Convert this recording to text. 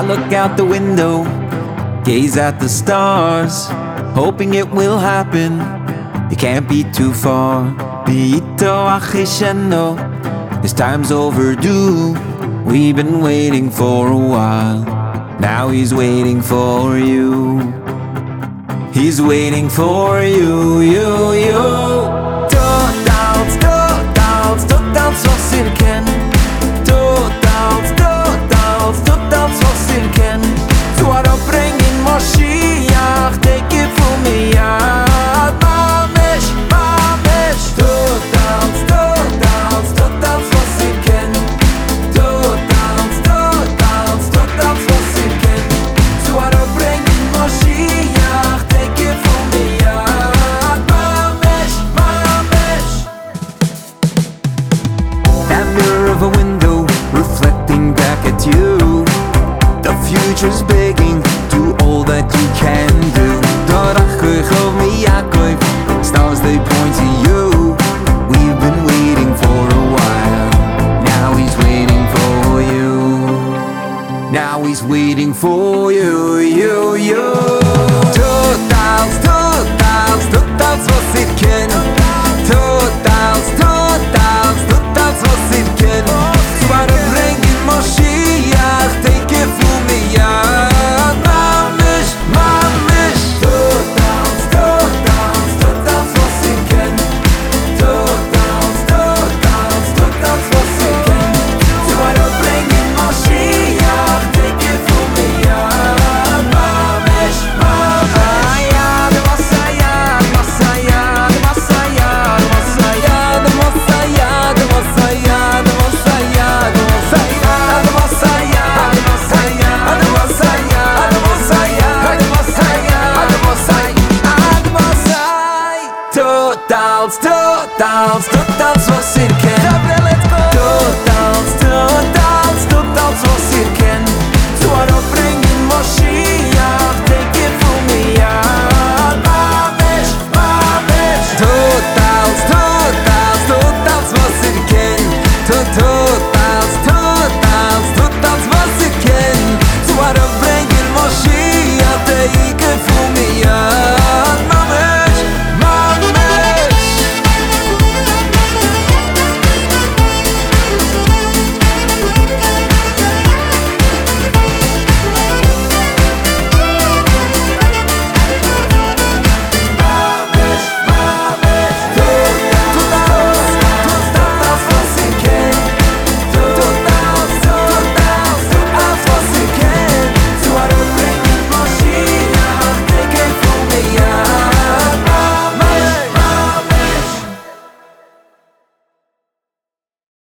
I look out the window, gaze at the stars, hoping it will happen. It can't be too far. This time's overdue. We've been waiting for a while. Now he's waiting for you. He's waiting for you, you, you. Totals, totals, totals was ihr kennt. Totals, Yerkov Miyakov, stars they point to you. We've been waiting for a while, now he's waiting for you. Now he's waiting for you, you, you. Two thousand, two thousand, two thousand. Totals, totals você